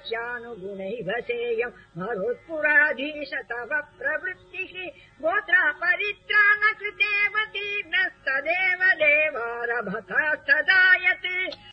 तस्यानुगुणैव सेयम् मरुत्पुराधीश तव प्रवृत्तिः गोत्रा परित्रा न कृतेव तीर्णस्तदेव सदेव सदा